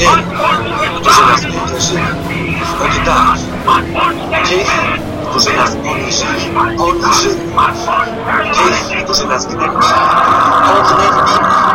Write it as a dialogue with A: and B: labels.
A: Él, którzy nas interesują, oddać. Tych, którzy nas poniżyli, poniżyli. Tych, którzy nas gnębili, pognębili.